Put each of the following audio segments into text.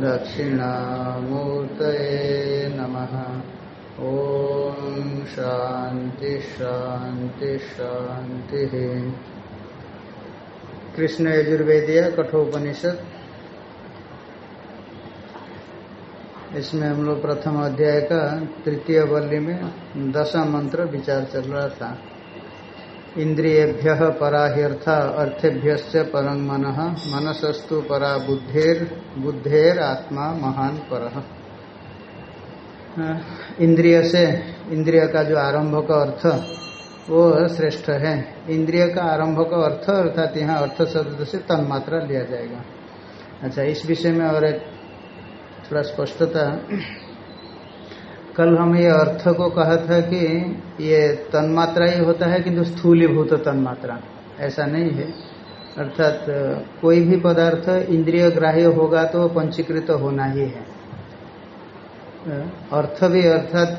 दक्षिणामूर्तये नम। ॐ शांति शांति शांति कृष्ण यजुर्वेदिया कठोपनिषद। इसमें हम लोग प्रथम अध्याय का तृतीय वल्ली में दशा मंत्र विचार चल रहा था। इंद्रियभ्य पराह्यर्थ अर्थेभ्य परं मन, मनसस्तु परा बुद्धेर बुद्धेर आत्मा महान पर। इंद्रिय से इंद्रिय का जो आरंभ का अर्थ, वो श्रेष्ठ है। इंद्रिय का आरंभ का अर्थ, अर्थात यहाँ अर्थ शब्द से तन्मात्रा लिया जाएगा। अच्छा इस विषय में और एक थोड़ा स्पष्टता कल हम ये अर्थ को कहा था कि ये तन्मात्रा ही होता है किंतु स्थूलीभूत तन्मात्रा। ऐसा नहीं है। अर्थात, कोई भी पदार्थ इंद्रिय ग्राह्य होगा तो पंचीकृत होना ही है। अर्थ भी, अर्थात,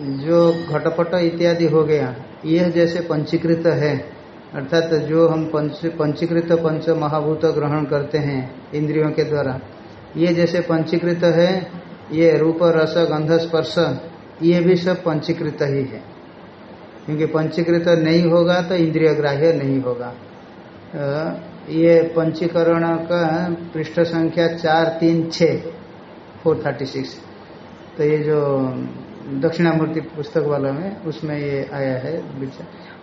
जो घटपट इत्यादि हो गया, यह जैसे पंचीकृत है, अर्थात, जो हम पंच, पंचीकृत पंच महाभूत ग्रहण करते हैं, इंद्रियों के द्वारा, ये जैसे पंचीकृत है ये रूप, रस, गंध, स्पर्श, ये भी सब पंचीकृत ही है। क्योंकि पंचीकृत नहीं होगा तो इंद्रिय ग्राह्य नहीं होगा। ये पंचीकरण का पृष्ठ संख्या चार, तीन छ फोर थर्टी सिक्स तो ये जो दक्षिणामूर्ति पुस्तक वाला में, उसमें ये आया है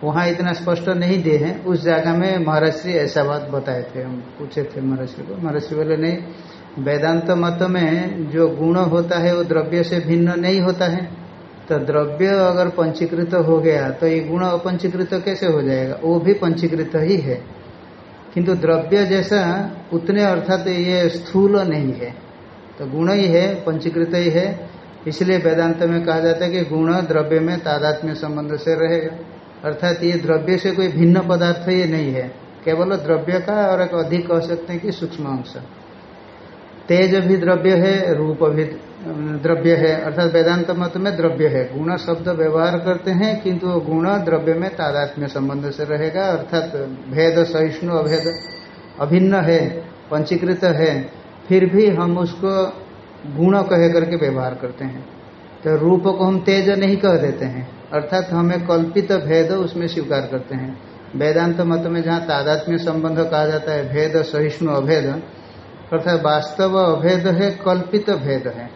वहाँ इतना स्पष्ट नहीं दिए हैं। उस जगह में महर्षि ऐसा बात बताए थे। हम पूछे थे महर्षि को। महर्षि बोले, नहीं वेदांत मत में जो गुण होता है, वो द्रव्य से भिन्न नहीं होता है। तो द्रव्य अगर पंचीकृत हो गया तो ये गुण अपंचीकृत कैसे हो जाएगा? वो भी पंचीकृत ही है। किंतु द्रव्य जैसा उतने अर्थात ये स्थूल नहीं है। तो गुण ही है, पंचीकृत ही है। इसलिए वेदांत में कहा जाता है कि गुण द्रव्य में तादात्म्य संबंध से रहेगा अर्थात ये द्रव्य से कोई भिन्न पदार्थ ये नहीं है। केवल द्रव्य का और एक अधिक कह सकते हैं कि सूक्ष्म अंश। तेज भी द्रव्य है रूप भी द्रव्य है अर्थात वेदांत मत में द्रव्य है गुण शब्द व्यवहार करते हैं, किंतु गुण द्रव्य में तादात्म्य संबंध से रहेगा। अर्थात भेद सहिष्णु, अभेद अभिन्न है, पंचीकृत है, फिर भी हम उसको गुण कह करके व्यवहार करते हैं। तो रूप को हम तेज नहीं कह देते हैं। अर्थात हमें कल्पित भेद उसमें स्वीकार करते हैं। वेदांत मत में जहाँ तादात्म्य संबंध कहा जाता है, भेद सहिष्णु, अभेद अर्थात वास्तव अभेद है, कल्पित भेद है।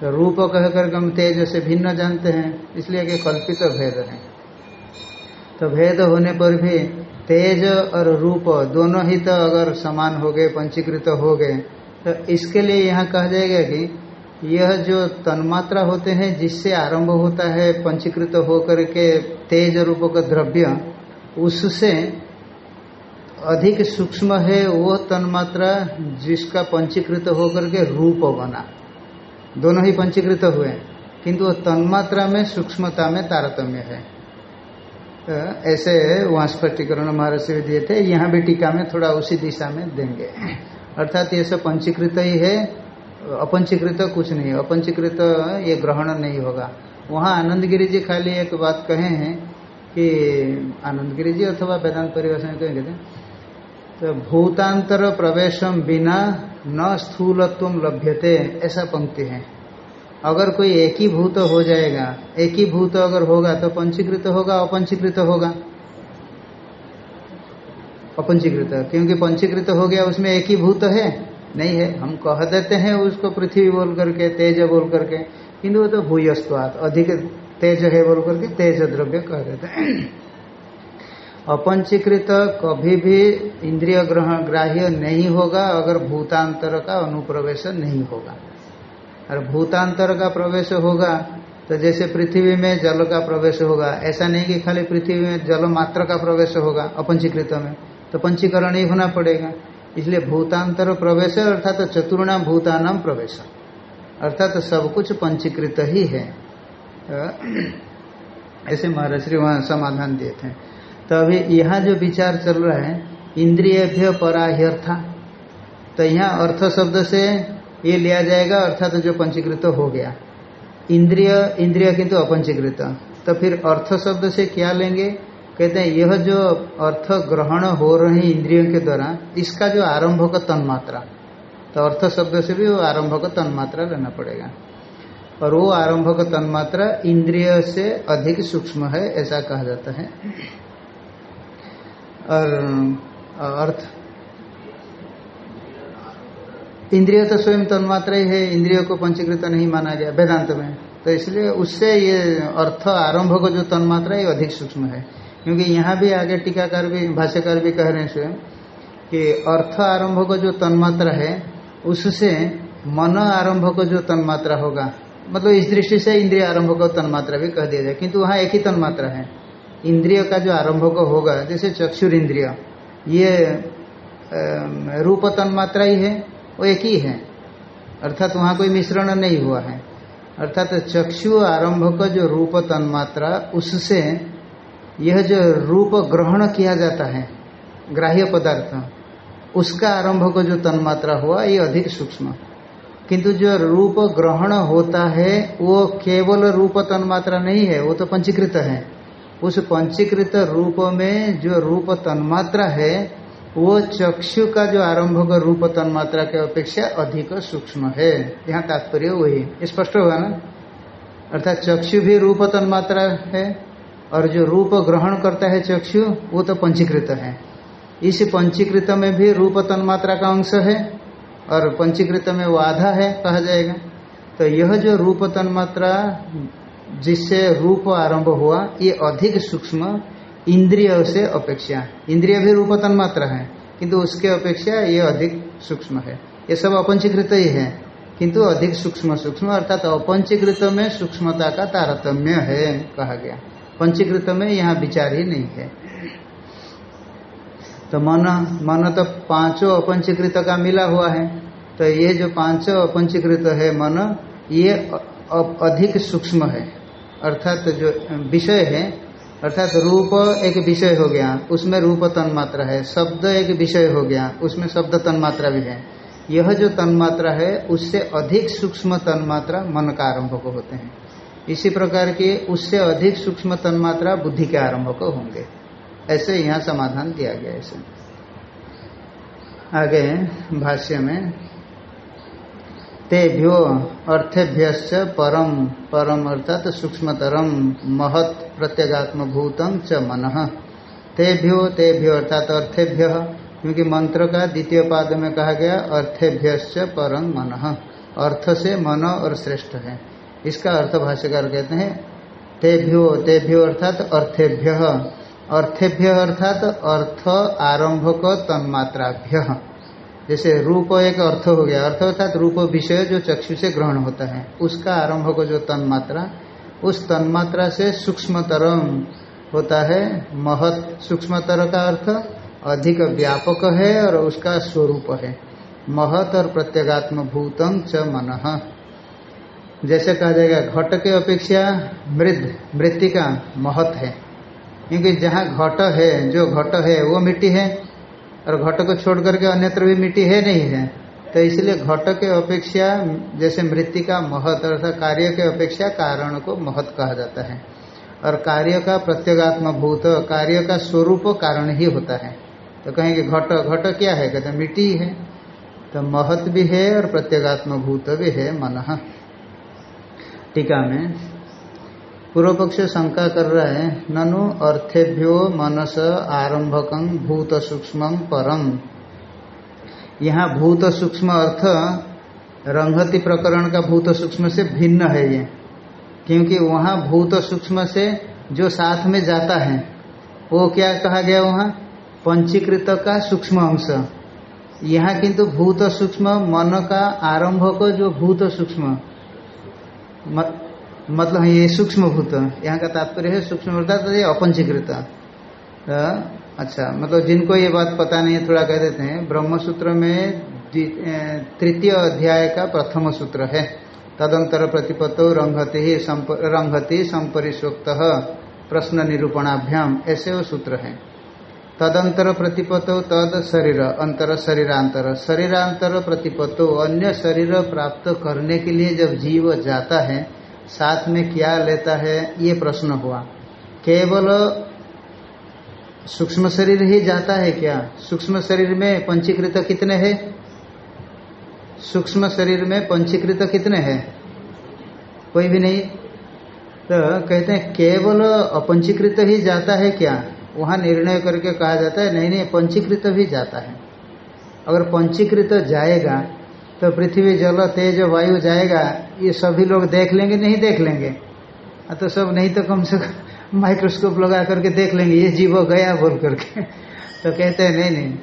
तो रूप कह करके हम तेज से भिन्न जानते हैं, इसलिए कि कल्पित भेद है। तो भेद होने पर भी तेज और रूप दोनों ही तो अगर समान हो गए, पंचीकृत हो गए तो इसके लिए यहाँ कहा जाएगा कि यह जो तन्मात्रा होते हैं, जिससे आरंभ होता है, पंचीकृत होकर के तेज रूप का द्रव्य, उससे अधिक सूक्ष्म है वो तन्मात्रा जिसका पंचीकृत होकर के रूप बना। दोनों ही पंचीकृत हुए। किंतु वो तन्मात्रा में सूक्ष्मता में तारतम्य है। तो ऐसे वहाँ स्पष्टीकरण महर्षि दिए थे। यहाँ भी टीका में थोड़ा उसी दिशा में देंगे। अर्थात ये सब पंचीकृत ही है। अपंचीकृत कुछ नहीं। अपंचीकृत ये ग्रहण नहीं होगा। वहाँ आनंद जी खाली एक बात कहे हैं कि आनंद गिरी जी अथवा वेदांत परिवेश में कहेंगे तो भूतांतर प्रवेशम बिना न स्थूलत्व लभ्यते, ऐसा पंक्ति है। अगर कोई एक ही भूत हो जाएगा, एक ही भूत अगर होगा तो पंचीकृत होगा, अपंचीकृत होगा। अपंचीकृत, क्योंकि पंचीकृत हो गया, उसमें एक ही भूत है? नहीं है। हम कह देते हैं उसको पृथ्वी बोल करके, तेज बोल करके, किंतु वो तो भूयस्वात अधिक तेज है बोल करके, तेज द्रव्य कह देते हैं। अपंचीकृत कभी भी इंद्रिय ग्रहण ग्राह्य नहीं होगा अगर भूतांतर का अनुप्रवेश नहीं होगा। और भूतांतर का प्रवेश होगा तो जैसे पृथ्वी में जल का प्रवेश होगा, ऐसा नहीं कि खाली पृथ्वी में जल मात्र का प्रवेश होगा अपंचीकृत में तो पंचीकरण ही होना पड़ेगा। इसलिए भूतांतर प्रवेश अर्थात तो चतुर्णाम भूतानाम प्रवेश, अर्थात तो सब कुछ पंचीकृत ही है। ऐसे महर्षि वहाँ समाधान दिए थे। तो अभी यहाँ जो विचार चल रहा है, इंद्रियभ्य पराह्यर्था। तो यहाँ अर्थ शब्द से ये लिया जाएगा, अर्थात तो जो पंचीकृत हो गया। इंद्रिय इंद्रिय किंतु अपंचीकृत। तो फिर अर्थ शब्द से क्या लेंगे? कहते हैं, यह जो अर्थ ग्रहण हो रहे इंद्रियों के द्वारा, इसका जो आरंभ का तन्मात्रा। तो अर्थ शब्द से भी वो आरंभ का तन्मात्रा लेना पड़ेगा। और वो आरंभ का तन्मात्रा इंद्रिय से अधिक सूक्ष्म है, ऐसा कहा जाता है। और अर्थ। इंद्रिय तो स्वयं तन्मात्रा ही है, इंद्रिय को पंचीकृत नहीं माना गया वेदांत में। तो इसलिए उससे ये अर्थ आरंभ को जो तन्मात्रा है अधिक सूक्ष्म है। क्योंकि यहाँ भी आगे टीकाकार भी, भाष्यकार भी कह रहे हैं स्वयं कि अर्थ आरंभ को जो तन्मात्रा है, उससे मन आरंभ को जो तन्मात्रा होगा। मतलब इस दृष्टि से इंद्रिय आरंभ को तन्मात्रा भी कह दिया जाए, किंतु वहाँ एक ही तन्मात्रा है। इंद्रिय का जो आरंभ को होगा, जैसे चक्षुर इंद्रिय ये रूप तन्मात्रा ही है, वो एक ही है। अर्थात वहाँ कोई मिश्रण नहीं हुआ है। अर्थात चक्षु आरंभ का जो रूप तन्मात्रा उससे यह जो रूप ग्रहण किया जाता है, ग्राह्य पदार्थ, उसका आरंभ को जो तन्मात्रा हुआ, ये अधिक सूक्ष्म। किंतु जो रूप ग्रहण होता है, वो केवल रूप तन्मात्रा नहीं है, वो तो पंचीकृत है। उस पंचीकृत रूप में जो रूप तन्मात्रा है, वो चक्षु का जो आरंभ का रूप तन्मात्रा के अपेक्षा अधिक सूक्ष्म है। यहाँ तात्पर्य वही स्पष्ट होगा ना? अर्थात चक्षु भी रूप तन्मात्रा है, और जो रूप ग्रहण करता है चक्षु, वो तो पंचीकृत है। इस पंचीकृत में भी रूप तन्मात्रा का अंश है, और पंचीकृत में वो आधा है, कहा जाएगा। तो यह जो रूप तन्मात्रा जिससे रूप आरंभ हुआ, ये अधिक सूक्ष्म इंद्रिय से अपेक्षा। इंद्रिय भी रूप तन्मात्रा है, किंतु उसके अपेक्षा ये अधिक सूक्ष्म है। ये सब अपंचीकृत ही है, किंतु अधिक सूक्ष्म सूक्ष्म अर्थात अपंचीकृत में सूक्ष्मता का तारतम्य है, कहा गया। पंचीकृत में यहाँ विचार ही नहीं है। तो मन मन तो पाँचों अपंचीकृत का मिला हुआ है। तो ये जो पाँचों अपंचीकृत है मन, ये अधिक सूक्ष्म है। अर्थात जो विषय है, अर्थात रूप एक विषय हो गया, उसमें रूप तन्मात्रा है, शब्द एक विषय हो गया, उसमें शब्द तन्मात्रा भी है। यह जो तन्मात्रा है, उससे अधिक सूक्ष्म तन्मात्रा मन का आरंभ को होते हैं। इसी प्रकार के उससे अधिक सूक्ष्म तन्मात्रा बुद्धि के आरंभ को होंगे। ऐसे यहाँ समाधान दिया गया ऐसे आगे भाष्य में तेभ्यो अर्थेभ्य परम परम अर्थात सूक्ष्मतरम, महत प्रत्यगात्म भूतम च मन। तेभ्यो तेभ्यो अर्थात अर्थेभ्य, क्योंकि मंत्र का द्वितीय पाद में कहा गया अर्थेभ्य परम मन। अर्थ से मन और श्रेष्ठ है। इसका अर्थ भाष्यकार कहते हैं, तेभ्यो तेभ्यो अर्थात अर्थेभ्य। अर्थेभ्य अर्थात अर्थ आरंभक तन्मात्राभ्य। जैसे रूप एक अर्थ हो गया। अर्थ अर्थात रूप विषय जो चक्षु से ग्रहण होता है, उसका आरंभ को जो तन्मात्रा। उस तन्मात्रा से सूक्ष्मतरम होता है महत। सूक्ष्मतर का अर्थ अधिक व्यापक है और उसका स्वरूप है। महत और प्रत्यगात्म भूतम च मन। जैसे कहा जाएगा, घट के अपेक्षा मृद मृतिका महत है। क्योंकि जहाँ घट है, जो घट है, वो मिट्टी है। और घट को छोड़ करके अन्यत्र भी मिट्टी है नहीं है। तो इसलिए घट के अपेक्षा, जैसे मृतिका महत, अर्थात कार्य के अपेक्षा कारण को महत कहा जाता है। और कार्य का प्रत्यगात्म भूत, कार्य का स्वरूप कारण ही होता है। तो कहेंगे घट घट क्या है? कहते मिट्टी है। तो महत भी है और प्रत्यगात्म भूत भी है मन। टीका में पूर्व पक्ष शंका कर रहा है, ननु अर्थेभ्यो मनस आरंभक भूत सूक्ष्म परम यहाँ भूत सूक्ष्म अर्थ रंगति प्रकरण का भूत सूक्ष्म से भिन्न है ये, क्योंकि वहाँ भूत सूक्ष्म से जो साथ में जाता है, वो क्या कहा गया वहाँ? पंचीकृत का सूक्ष्म अंश। यहाँ किंतु भूत सूक्ष्म मन का आरंभ को जो भूत सूक्ष्म मतलब ये सूक्ष्म भूत यहाँ का तात्पर्य है सूक्ष्म अर्थात ये अपंचीकृत अच्छा मतलब जिनको ये बात पता नहीं है, थोड़ा कह देते हैं। ब्रह्म सूत्र में तृतीय अध्याय का प्रथम सूत्र है। तदंतर प्रतिपत्तो रंगति ही रंगति संपरिशोक्त प्रश्न निरूपणाभ्याम, ऐसे वो सूत्र है। तदंतर प्रतिपत्तो तद शरीर, अंतर शरीरांतर। शरीरांतर प्रतिपत्तो अन्य शरीर प्राप्त करने के लिए जब जीव जाता है साथ में क्या लेता है, ये प्रश्न हुआ। केवल सूक्ष्म शरीर ही जाता है क्या? सूक्ष्म शरीर में पंचीकृत कितने हैं? सूक्ष्म शरीर में पंचीकृत कितने हैं? कोई भी नहीं। तो कहते हैं, केवल अपंचीकृत ही जाता है क्या? वहाँ निर्णय करके कहा जाता है, नहीं नहीं, पंचीकृत भी जाता है। अगर पंचीकृत जाएगा तो पृथ्वी जल, तेज वायु जाएगा ये सभी लोग देख लेंगे, नहीं देख लेंगे। तो सब नहीं तो कम से कम माइक्रोस्कोप लगा करके देख लेंगे, ये जीव गया बोल करके। तो कहते हैं, नहीं नहीं।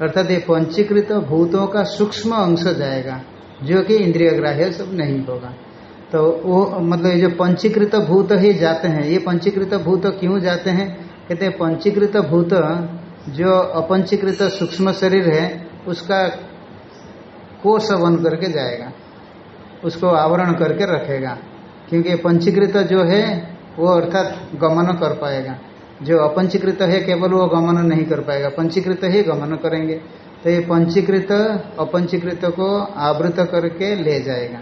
अर्थात ये पंचीकृत भूतों का सूक्ष्म अंश जाएगा, जो कि इंद्रिय ग्राह्य सब नहीं होगा। तो वो मतलब ये जो पंचीकृत भूत ही जाते हैं, ये पंचीकृत भूत क्यों जाते हैं? कहते हैं, पंचीकृत भूत जो अपंचीकृत सूक्ष्म शरीर है, उसका कोष बन करके जाएगा। उसको आवरण करके रखेगा। क्योंकि पंचीकृत जो है, वो अर्थात गमन कर पाएगा। जो अपंचीकृत है, केवल वो गमन नहीं कर पाएगा। पंचीकृत ही गमन करेंगे। तो ये पंचीकृत, अपंचीकृत को आवृत करके ले जाएगा।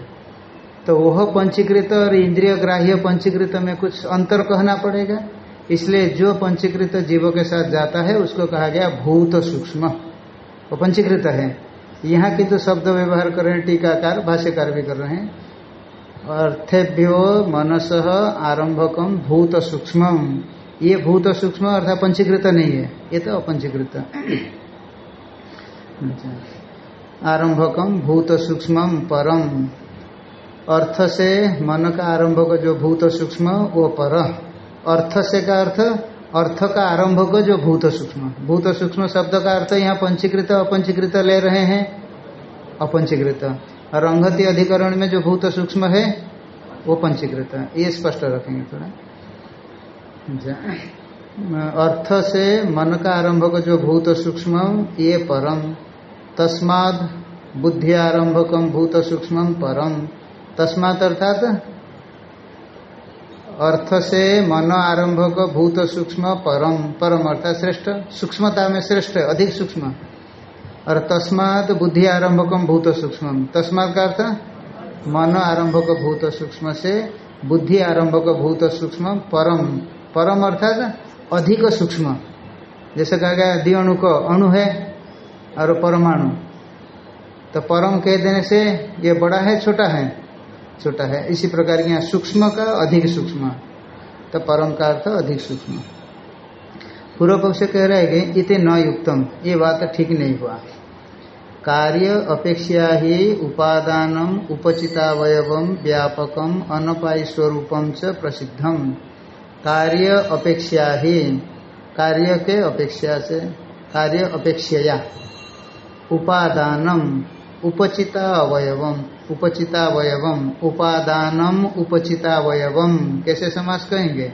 तो वह पंचीकृत और इंद्रिय ग्राह्य पंचीकृत में कुछ अंतर कहना पड़ेगा। इसलिए जो पंचीकृत जीवों के साथ जाता है, उसको कहा गया भूत सूक्ष्म। वो पंचीकृत है। यहाँ की तो शब्द व्यवहार कर रहे हैं, टीकाकार, भाष्यकार भी कर रहे हैं। अर्थेभ्यो मनस आरंभकम भूत सूक्ष्म। ये भूत सूक्ष्म अर्थात पंचीकृत नहीं है। ये तो अपंचीकृत। आरंभकम भूत सूक्ष्म परम अर्थ से मन का आरंभक जो भूत सूक्ष्म, वो पर। अर्थ से का अर्थ? अर्थ का आरंभक जो भूत सूक्ष्म। भूत सूक्ष्म शब्द का अर्थ यहाँ पंचीकृत, अपंचीकृत ले रहे हैं। अपंचीकृत। और अंगति अधिकरण में जो भूत सूक्ष्म है, वो पंचीकृत। ये स्पष्ट रखेंगे थोड़ा। अर्थ से मन का आरंभक जो भूत सूक्ष्म, ये परम। तस्माद बुद्धि आरंभकम भूत सूक्ष्म परम। तस्मात अर्थात अर्थ से मन आरंभक भूत सूक्ष्म परम परम अर्थात श्रेष्ठ। सूक्ष्मता में श्रेष्ठ, अधिक सूक्ष्म। और तस्मात बुद्धि आरंभकम भूत सूक्ष्म तस्मात का अर्थ? मन आरंभक भूत सूक्ष्म से बुद्धि आरंभक भूत सूक्ष्म परम। परम अर्थात अधिक सूक्ष्म। जैसे कहा गया दि अणु को अणु है और परमाणु। तो परम कह देने से ये बड़ा है, छोटा है? छोटा है। इसी प्रकार यहाँ सूक्ष्म का अधिक सूक्ष्म। तो परम का अर्थ अधिक सूक्ष्म। पूर्व पक्ष कह रहे हैं कि इतने न युक्तम। ये बात ठीक नहीं हुआ। कार्य अपेक्षा ही उपादान उपचितावयव व्यापकम अनपाय स्वरूपम च प्रसिद्धम। कार्य अपेक्षा ही। कार्य के अपेक्षा से। कार्य अपेक्षया। उपादानम। उपचिता अवयवम उपचिता अवयवम उपादानम उपचिता अवयवम कैसे समास कहेंगे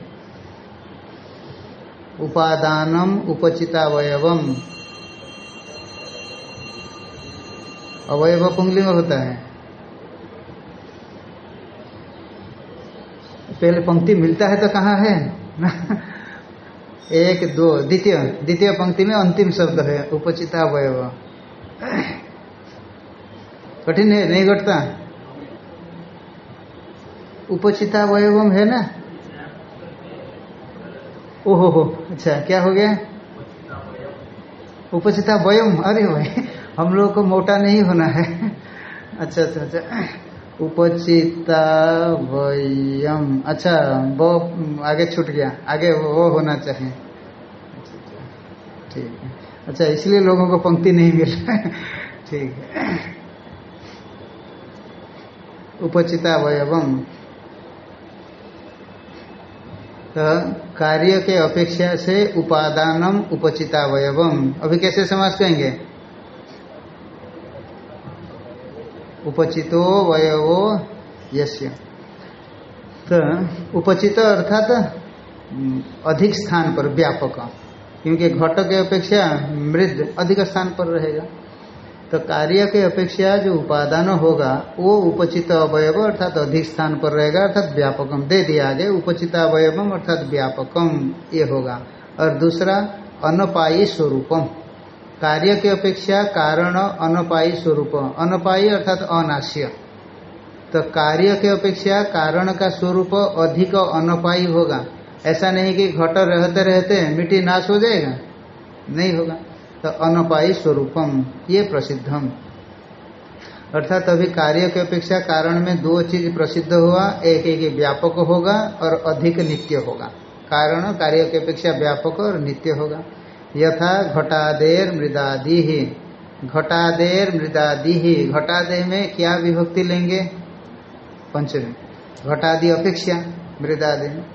उपादानम, उपचितावयवम। अवयव पुंगलिंग होता है। पहले पंक्ति मिलता है तो कहाँ है? एक, दो, द्वितीय। द्वितीय पंक्ति में अंतिम शब्द है उपचिता अवयव कठिन है, नहीं घटता। उपचिता अवयवम है ना? ओहो हो अच्छा क्या हो गया? उपचिता वयम, अरे भाई, हम लोग को मोटा नहीं होना है। अच्छा अच्छा अच्छा। उपचिता वयम अच्छा वो आगे छूट गया, आगे वो होना चाहिए। ठीक है। अच्छा इसलिए लोगों को पंक्ति नहीं मिल ठीक है। उपचिता वयवम तो कार्य के अपेक्षा से उपादानम उपचितावयवम। अभी कैसे समाज कहेंगे? उपचितो वयवो यस्य। तो उपचित अर्थात अधिक स्थान पर, व्यापक। क्योंकि घट के अपेक्षा मृद अधिक स्थान पर रहेगा। तो कार्य के अपेक्षा जो उपादान होगा, वो उपचित अवयव अर्थात अधिक स्थान पर रहेगा, अर्थात व्यापकम। दे दिया आगे, उपचित अवयवम अर्थात व्यापकम, ये होगा। और दूसरा, अनपायी स्वरूपम। कार्य के अपेक्षा कारण अनपायी स्वरूप। अनपायी अर्थात अनाश्य। तो कार्य के अपेक्षा कारण का स्वरूप अधिक अनपायी होगा। ऐसा नहीं कि घट रहते रहते मिट्टी नाश हो जाएगा। नहीं होगा। तो अनपाई स्वरूपम, ये प्रसिद्धम। अर्थात अभी कार्य की अपेक्षा कारण में दो चीज़ प्रसिद्ध हुआ, एक एक व्यापक होगा और अधिक नित्य होगा। कारण, कार्य की अपेक्षा व्यापक और नित्य होगा। यथा घटादेर मृदादि ही घटादेर मृदादि। ही घटादेह में क्या विभक्ति लेंगे? पंचमी। घटादि अपेक्षा मृदादि में।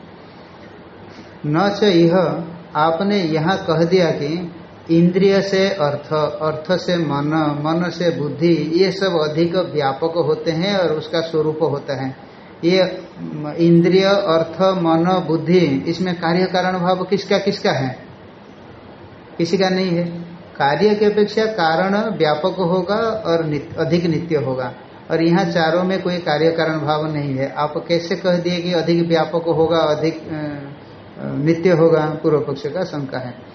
न च यह आपने यहाँ कह दिया कि इंद्रिय से अर्थ अर्थ से मन मन से बुद्धि ये सब अधिक व्यापक होते हैं और उसका स्वरूप होता है। ये इंद्रिय अर्थ मन बुद्धि इसमें कार्य कारण भाव किसका किसका है? किसी का नहीं है। कार्य की अपेक्षा कारण व्यापक होगा और नित, अधिक नित्य होगा। और यहाँ चारों में कोई कार्य कारण भाव नहीं है। आप कैसे कह दिए कि अधिक व्यापक होगा अधिक नित्य होगा? पूर्व पक्ष का शंका है।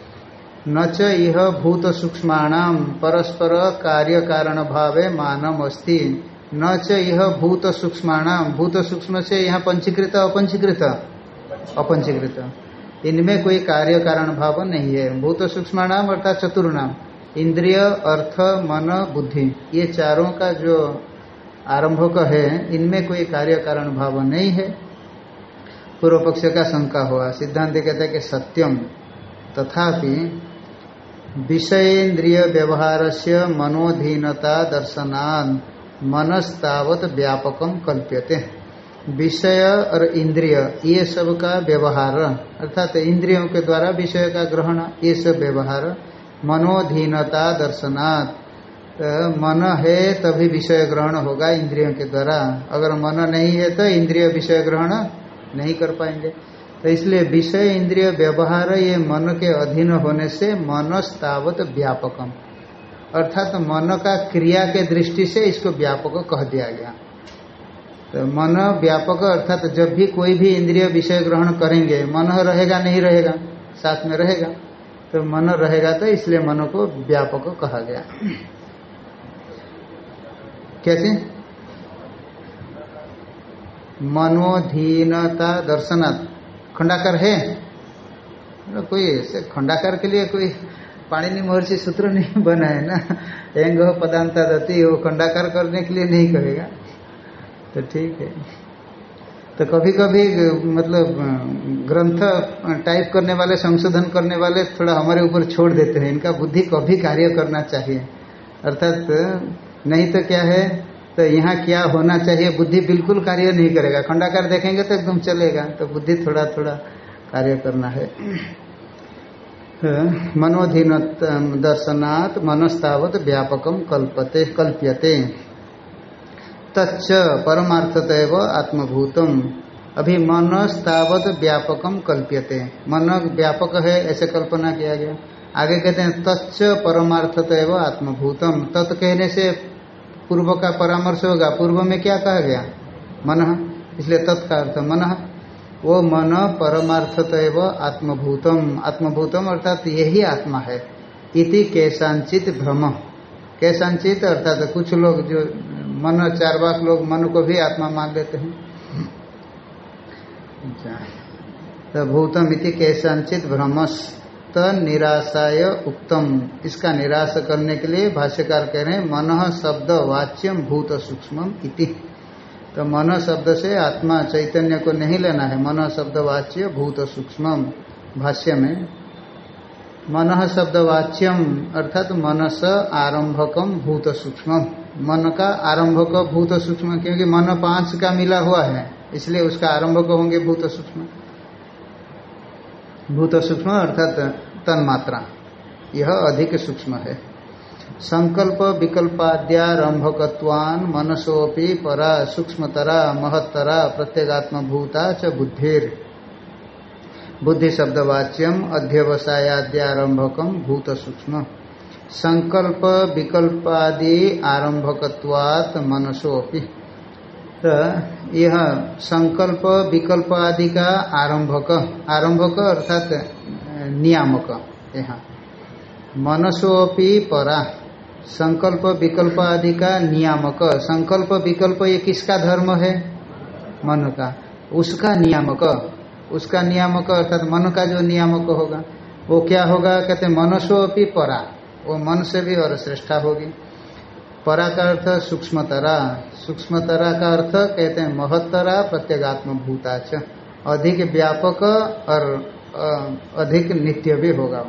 न च यह भूत सूक्ष्माणाम परस्पर कार्य कारण भावे मानम अस्ति न च यह भूत सूक्ष्माणाम भूत सूक्ष्म से यहाँ पंचीकृत, अपंचीकृत? अपंचीकृत। इनमें कोई कार्य कारण भाव नहीं है। भूत सूक्ष्म अर्थात चतुर्नाम इंद्रिय, अर्थ, मन, बुद्धि। ये चारों का जो आरंभक है, इनमें कोई कार्य कारण भाव नहीं है। पूर्व पक्ष का शंका हुआ। सिद्धांत कहता है कि सत्यम। तथापि विषयेन्द्रिय व्यवहार से मनोधीनता दर्शनान मनस्तावत व्यापकम कल्प्यते। विषय और इंद्रिय, ये सब का व्यवहार, अर्थात इंद्रियों के द्वारा विषय का ग्रहण, ये सब व्यवहार, मनोधीनता दर्शनात् तो मन है तभी विषय ग्रहण होगा इंद्रियों के द्वारा। अगर मन नहीं है तो इंद्रिय विषय ग्रहण नहीं कर पाएँगे। तो इसलिए विषय इंद्रिय व्यवहार ये मन के अधीन होने से मनस्तावत व्यापकम। अर्थात तो मन का क्रिया के दृष्टि से इसको व्यापक कह दिया गया। तो मन व्यापक अर्थात तो जब भी कोई भी इंद्रिय विषय ग्रहण करेंगे, मन रहेगा, नहीं रहेगा, साथ में रहेगा। तो मन रहेगा तो इसलिए मन को व्यापक कहा गया। कैसे? मनोधीनता दर्शनात्। खंडाकर है। कोई ऐसे खंडाकार के लिए कोई पाणिनि महर्षि सूत्र नहीं बना है ना। एंग पदांता, दती वो खंडाकार करने के लिए नहीं करेगा तो ठीक है। तो कभी कभी मतलब ग्रंथ टाइप करने वाले, संशोधन करने वाले थोड़ा हमारे ऊपर छोड़ देते हैं। इनका बुद्धि कभी कार्य करना चाहिए। अर्थात, नहीं तो क्या है? तो यहाँ क्या होना चाहिए? बुद्धि बिल्कुल कार्य नहीं करेगा। खंडाकार देखेंगे तो एकदम चलेगा। तो बुद्धि थोड़ा थोड़ा कार्य करना है। मनोधीन दर्शनात् मनस्तावत व्यापकम कल्पते, कल्प्यते। तच्च परमार्थत आत्मभूतम। अभी मन स्थावत व्यापकम कल्प्यते। मन व्यापक है, ऐसे कल्पना किया गया। आगे कहते हैं, तच्च परमार्थत आत्मभूतम। तत् कहने से पूर्व का परामर्श होगा। पूर्व में क्या कहा गया? मन। इसलिए तत्का अर्थ मन। वो मन परमार्थत आत्मभूतम। आत्मभूतम अर्थात यही आत्मा है। इति कैसांचित भ्रम। कैसांचित अर्थात कुछ लोग जो मन, चार बाक लोग मन को भी आत्मा मान लेते हैं। अच्छा। तो भूतम इति कैसांचित भ्रमस। त निराशाय उत्तम इसका निराश करने के लिए भाष्यकार कह रहे हैं, मन शब्द वाच्यम भूत सूक्ष्म तो मन शब्द से आत्मा चैतन्य को नहीं लेना है। मन शब्द वाच्य भूत सूक्ष्म भाष्य में, मन शब्द वाच्यम अर्थात तो मनस आरंभकम भूत सूक्ष्म मन का आरंभक भूत सूक्ष्म, क्योंकि मन पाँच का मिला हुआ है, इसलिए उसका आरंभक होंगे भूत सूक्ष्म। भूत सूक्ष्म अर्थात तन्मात्रा यह अधिक सूक्ष्म है। संकल्प विकल्पाद्यारंभकवान मनसोपि परा सूक्ष्मतरा, महत्तरा प्रत्येगात्म भूता च बुद्धिर। बुद्धि शब्दवाच्यम अध्यवसायाद्यारंभकम भूत सूक्ष्म। संकल्प विकल्पादि आरंभकवात मनसोपि तो यह संकल्प विकल्प आदि का आरंभक। आरंभक अर्थात नियामक यहाँ मनसोपि परा संकल्प विकल्प आदि का नियामक संकल्प विकल्प ये किसका धर्म है मन का उसका नियामक उसका नियामक अर्थात मन का जो नियामक होगा वो क्या होगा कहते मनसो अपनी परा वो मन से भी और श्रेष्ठा होगी परा का अर्थ सूक्ष्मतरा सूक्ष्मतरा का अर्थ कहते हैं महत्तरा प्रत्येगात्म भूताच अधिक व्यापक और अधिक नित्य भी होगा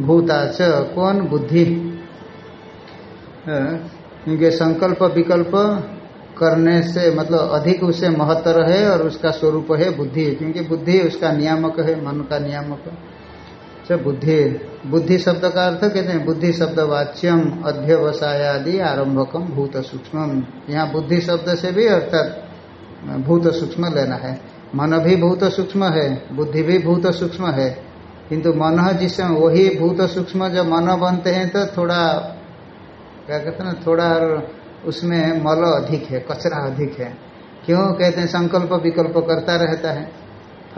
भूताच कौन बुद्धि? क्योंकि संकल्प विकल्प करने से मतलब अधिक उसे महत्तर है और उसका स्वरूप है बुद्धि, क्योंकि बुद्धि उसका नियामक है, मन का नियामक। अच्छा बुद्धि। बुद्धि शब्द का अर्थ कहते हैं, बुद्धि शब्द वाच्यम अध्यवसायादि आरंभकम भूत सूक्ष्म यहाँ बुद्धि शब्द से भी अर्थात भूत सूक्ष्म लेना है। मन भी भूत सूक्ष्म है बुद्धि भी भूत सूक्ष्म है। किंतु मन जिससे वही भूत सूक्ष्म जब मन बनते हैं तो थोड़ा, क्या कहते हैं ना, थोड़ा उसमें मल अधिक है, कचरा अधिक है। क्यों? कहते हैं संकल्प विकल्प करता रहता है।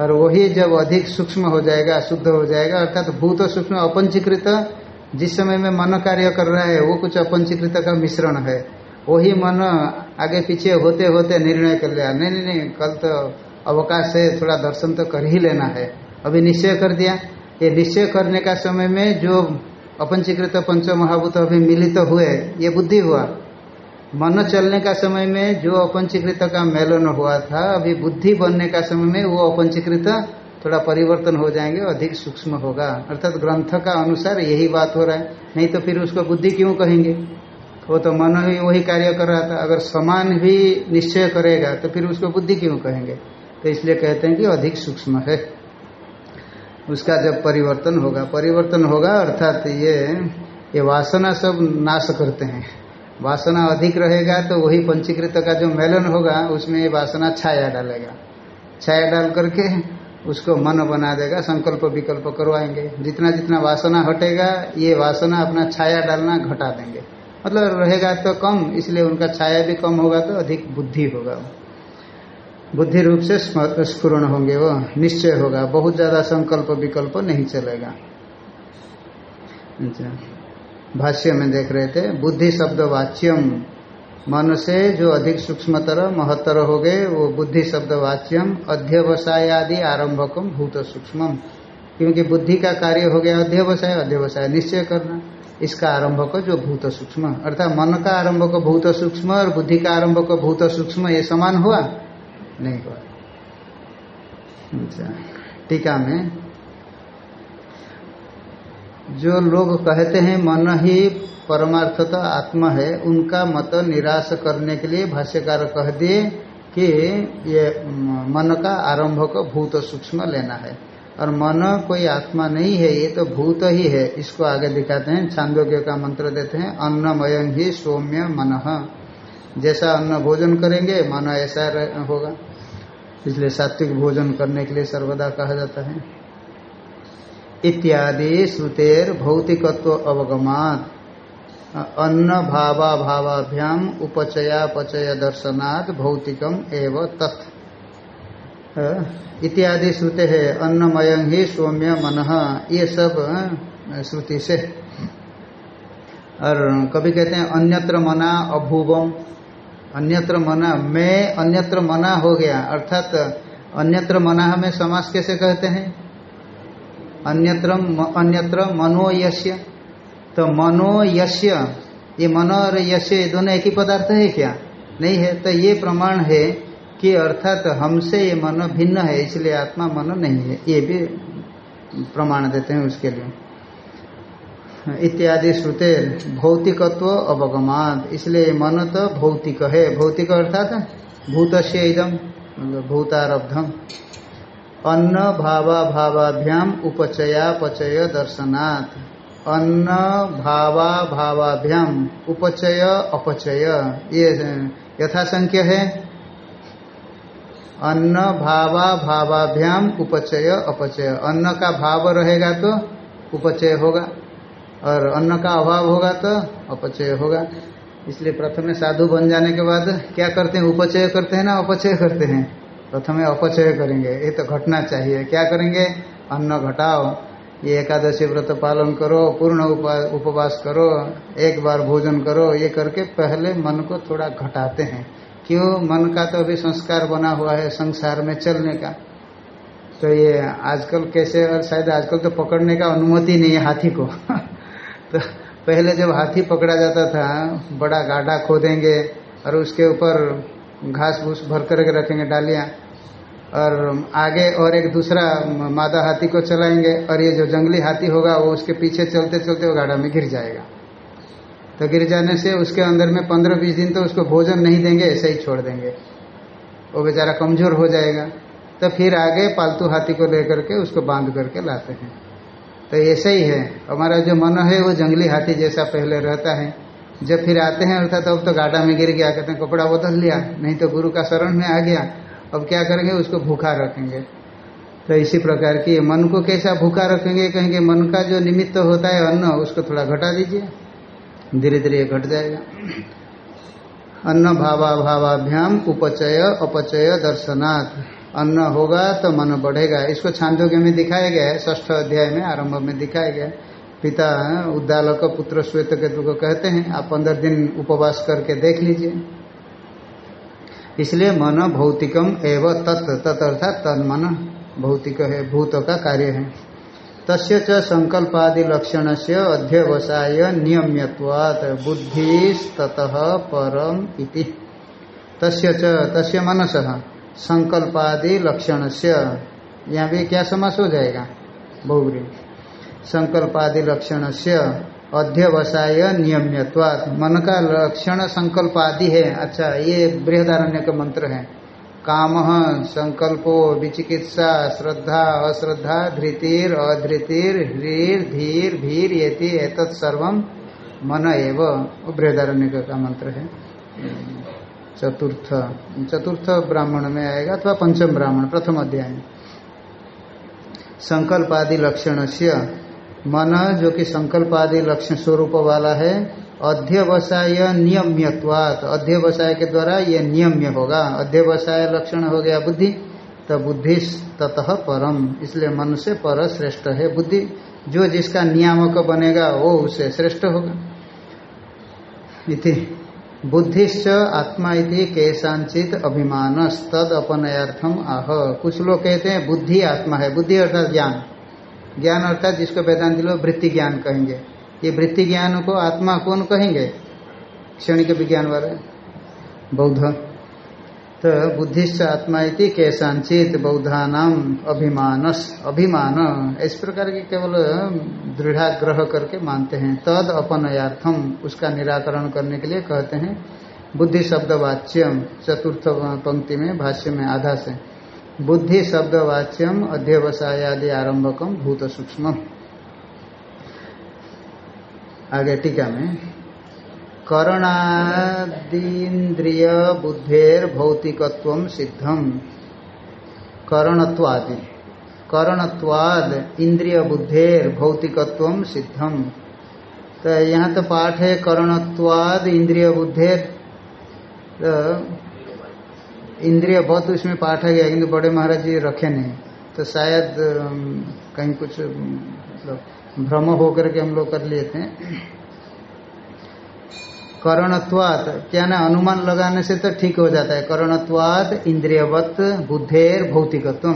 और वही जब अधिक सूक्ष्म हो जाएगा, शुद्ध हो जाएगा, अर्थात तो भूत सूक्ष्म अपंचीकृत, जिस समय में मन कार्य कर रहा है, वो कुछ अपंचीकृत का मिश्रण है। वही मन आगे पीछे होते होते निर्णय कर लिया नहीं नहीं नहीं, कल तो अवकाश है थोड़ा दर्शन तो कर ही लेना है। अभी निश्चय कर दिया। ये निश्चय करने का समय में जो अपंचीकृत पंच महाभूत अभी मिलित तो हुए, ये बुद्धि हुआ। मन चलने का समय में जो अपंचीकृत का मेलन हुआ था, अभी बुद्धि बनने का समय में वो अपंचीकृत थोड़ा परिवर्तन हो जाएँगे, अधिक सूक्ष्म होगा। अर्थात ग्रंथ का अनुसार यही बात हो रहा है। नहीं तो फिर उसको बुद्धि क्यों कहेंगे? वो तो मन ही वही कार्य कर रहा था। अगर समान भी निश्चय करेगा तो फिर उसको बुद्धि क्यों कहेंगे? तो इसलिए कहते हैं कि अधिक सूक्ष्म है। उसका जब परिवर्तन होगा परिवर्तन होगा, अर्थात ये ये वासना सब नाश करते हैं। वासना अधिक रहेगा तो वही पंचीकृत का जो मेलन होगा, उसमें ये वासना छाया डालेगा। छाया डाल करके उसको मन बना देगा, संकल्प विकल्प करवाएँगे। जितना जितना वासना हटेगा, ये वासना अपना छाया डालना घटा देंगे। मतलब रहेगा तो कम, इसलिए उनका छाया भी कम होगा तो अधिक बुद्धि होगा। बुद्धि रूप से स्फुरण होंगे वो, निश्चय होगा। बहुत ज़्यादा संकल्प विकल्प नहीं चलेगा। अच्छा। भाष्य में देख रहे थे, बुद्धि शब्द वाच्यम। मन से जो अधिक सूक्ष्मतर, महत्तर हो गए, वो बुद्धि शब्द वाच्यम, अध्यवसाय आदि आरंभकम भूत सूक्ष्म क्योंकि बुद्धि का कार्य हो गया अध्यवसाय अध्यवसाय निश्चय करना। इसका आरंभ को जो भूत सूक्ष्म। अर्थात मन का आरंभ को भूत सूक्ष्म और बुद्धि का आरंभ को भूत सूक्ष्म, ये समान हुआ? नहीं हुआ। अच्छा टीका में जो लोग कहते हैं, मन ही परमार्थता आत्मा है, उनका मत निराश करने के लिए भाष्यकार कह दिए कि ये मन का आरंभ को भूत सूक्ष्म लेना है। और मन कोई आत्मा नहीं है, ये तो भूत ही है। इसको आगे दिखाते हैं, छांदोग्य का मंत्र देते हैं, अन्नमय ही सौम्य मन। जैसा अन्न भोजन करेंगे, मन ऐसा होगा। इसलिए सात्विक भोजन करने के लिए सर्वदा कहा जाता है। इत्यादि श्रुतेर भौतिकत्व अवगमात। अन्न भावा भावाभ्याम उपचया पचय भौतिकम एव तत्। इत्यादि श्रुते है। अन्नमय ही सौम्य मन। ये सब श्रुति से। और कभी कहते हैं, अन्यत्र मना अभूवम। अन्यत्र मना, मैं अन्यत्र मना हो गया, अर्थात अन्यत्र मना हमें समास कैसे कहते हैं? अन्यत्र अन्यत्र मनो यश्य तो मनो यश्य ये मनो और यश्य दोनों एक ही पदार्थ है क्या? नहीं है। तो ये प्रमाण है कि अर्थात हमसे ये मन भिन्न है, इसलिए आत्मा मन नहीं है। ये भी प्रमाण देते हैं उसके लिए। इत्यादि श्रुते भौतिकत्व अवगमान इसलिए मन तो भौतिक है। भौतिक अर्थात भूत से इदम मतलब भूतारब्धम। अन्न भावा भावाभ्याम उपचया पचय दर्शनात्। अन्न भावा भावाभ्याम उपचय, अपचय। ये यथासंख्य है? अन्न भावा भावाभ्याम उपचय, अपचय। अन्न का भाव रहेगा तो उपचय होगा। और अन्न का अभाव होगा तो अपचय होगा। इसलिए प्रथम साधु बन जाने के बाद क्या करते हैं? उपचय करते हैं ना? अपचय करते हैं। प्रथम अपचय करेंगे। ये तो घटना चाहिए। क्या करेंगे? अन्न घटाओ। ये एकादशी व्रत पालन करो, पूर्ण उपवास करो, एक बार भोजन करो, ये करके पहले मन को थोड़ा घटाते हैं। क्यों? मन का तो अभी संस्कार बना हुआ है संसार में चलने का। तो ये आजकल कैसे? और शायद आजकल तो पकड़ने का अनुमति नहीं है हाथी को। तो पहले जब हाथी पकड़ा जाता था, बड़ा गाढ़ा खोदेंगे और उसके ऊपर घास भूस भर करके रखेंगे डालियाँ और आगे और एक दूसरा मादा हाथी को चलाएँगे और ये जो जंगली हाथी होगा, वो उसके पीछे चलते चलते वो गाढ़ा में गिर जाएगा। तो गिर जाने से उसके अंदर में पंद्रह बीस दिन तो उसको भोजन नहीं देंगे, ऐसे ही छोड़ देंगे। वो बेचारा कमज़ोर हो जाएगा। तो फिर आगे पालतू हाथी को लेकर के उसको बाँध करके लाते हैं। तो ऐसा ही है। हमारा जो मन है, वो जंगली हाथी जैसा पहले रहता है। जब फिर आते हैं, अर्थात तो अब तो गाढ़ा में गिर गया, कहते हैं, कपड़ा बदल लिया, नहीं तो गुरु का शरण में आ गया। अब क्या करेंगे, उसको भूखा रखेंगे। तो इसी प्रकार की मन को कैसा भूखा रखेंगे, कहेंगे, मन का जो निमित्त होता है अन्न, उसको थोड़ा घटा दीजिए। धीरे धीरे घट जाएगा। अन्न भावा भावाभ्याम उपचय, अपचय दर्शनाथ अन्न होगा तो मन बढ़ेगा। इसको छांदोग्य में दिखाया गया है ष्ठ अध्याय में, आरंभ में दिखाया गया पिता उद्दालक पुत्र श्वेत केतु को कहते हैं, आप पंद्रह दिन उपवास करके देख लीजिए। इसलिए मन भौतिकम एवं तत् तत् अर्थात तन मन भौतिक है, भूत का कार्य है। तस्य च संकल्पादि लक्षण से अध्यवसाय नियम्यवात बुद्धि ततः परम इति। तस्य च, तस्य मनस। संकल्पादि लक्षण से यहाँ भी क्या समास हो जाएगा? बहुग्री संकल्पादि लक्षण से अध्यवसाय नियम्यवाद मन का लक्षण संकल्प आदि है। अच्छा ये बृहदारण्य का मंत्र है। काम संकल्पो विचिकित्सा, श्रद्धा, अश्रद्धा, धृतिर, अधृतिर, ह्रीर, धीर, भीर ये सर्वम मन एव। बृहदारण्य का मंत्र है। चतुर्थ चतुर्थ ब्राह्मण में आएगा अथवा पंचम ब्राह्मण, प्रथम अध्याय संकल्प आदि लक्षण से मन जो कि संकल्प आदि लक्षण स्वरूप वाला है, अध्यवसाय नियम्यवात अध्यवसाय के द्वारा ये नियम्य होगा। अध्यवसाय लक्षण हो गया बुद्धि तो बुद्धि ततः परम। इसलिए मन से पर श्रेष्ठ है बुद्धि। जो जिसका नियामक बनेगा, वो उसे श्रेष्ठ होगा। बुद्धिश्च आत्मा इति केशांचित अभिमान तद अपनयार्थम आह। कुछ लोग कहते हैं, बुद्धि आत्मा है। बुद्धि अर्थात ज्ञान। ज्ञान अर्थात जिसको वेदांति लोग वृत्ति ज्ञान कहेंगे। ये वृत्ति ज्ञान को आत्मा कौन कहेंगे? क्षणिक विज्ञान वाले। बौद्ध। तो बुद्धिश्च आत्मा कैसांचित बौद्धानाम अभिमानस, अभिमान। इस प्रकार के केवल दृढ़ाग्रह करके मानते हैं। तद अपनयार्थम उसका निराकरण करने के लिए कहते हैं, बुद्धि शब्द वाच्यम चतुर्थ पंक्ति में, भाष्य में आधा से। बुद्धि शब्द वाच्यम अध्यवसायादि आरंभकम भूत सूक्ष्म। आगे टीका में। करणादीन्द्रिय बुद्धेर भौतिकत्व सिद्धम करणत्वादि। करणत्वाद इंद्रिय बुद्धेर भौतिकत्व सिद्धम तो यहाँ तो पाठ है, करणत्वाद इंद्रिय बुद्धेर तो इंद्रिय बहुत उसमें पाठ है गया किंतु बड़े महाराज जी रखे नहीं। तो शायद कहीं कुछ मतलब भ्रम होकर के हम लोग कर लिए थे करणत्वात। क्या ना अनुमान लगाने से तो ठीक हो जाता है। करणत्वात इंद्रियवत, बुद्धेर भौतिकत्व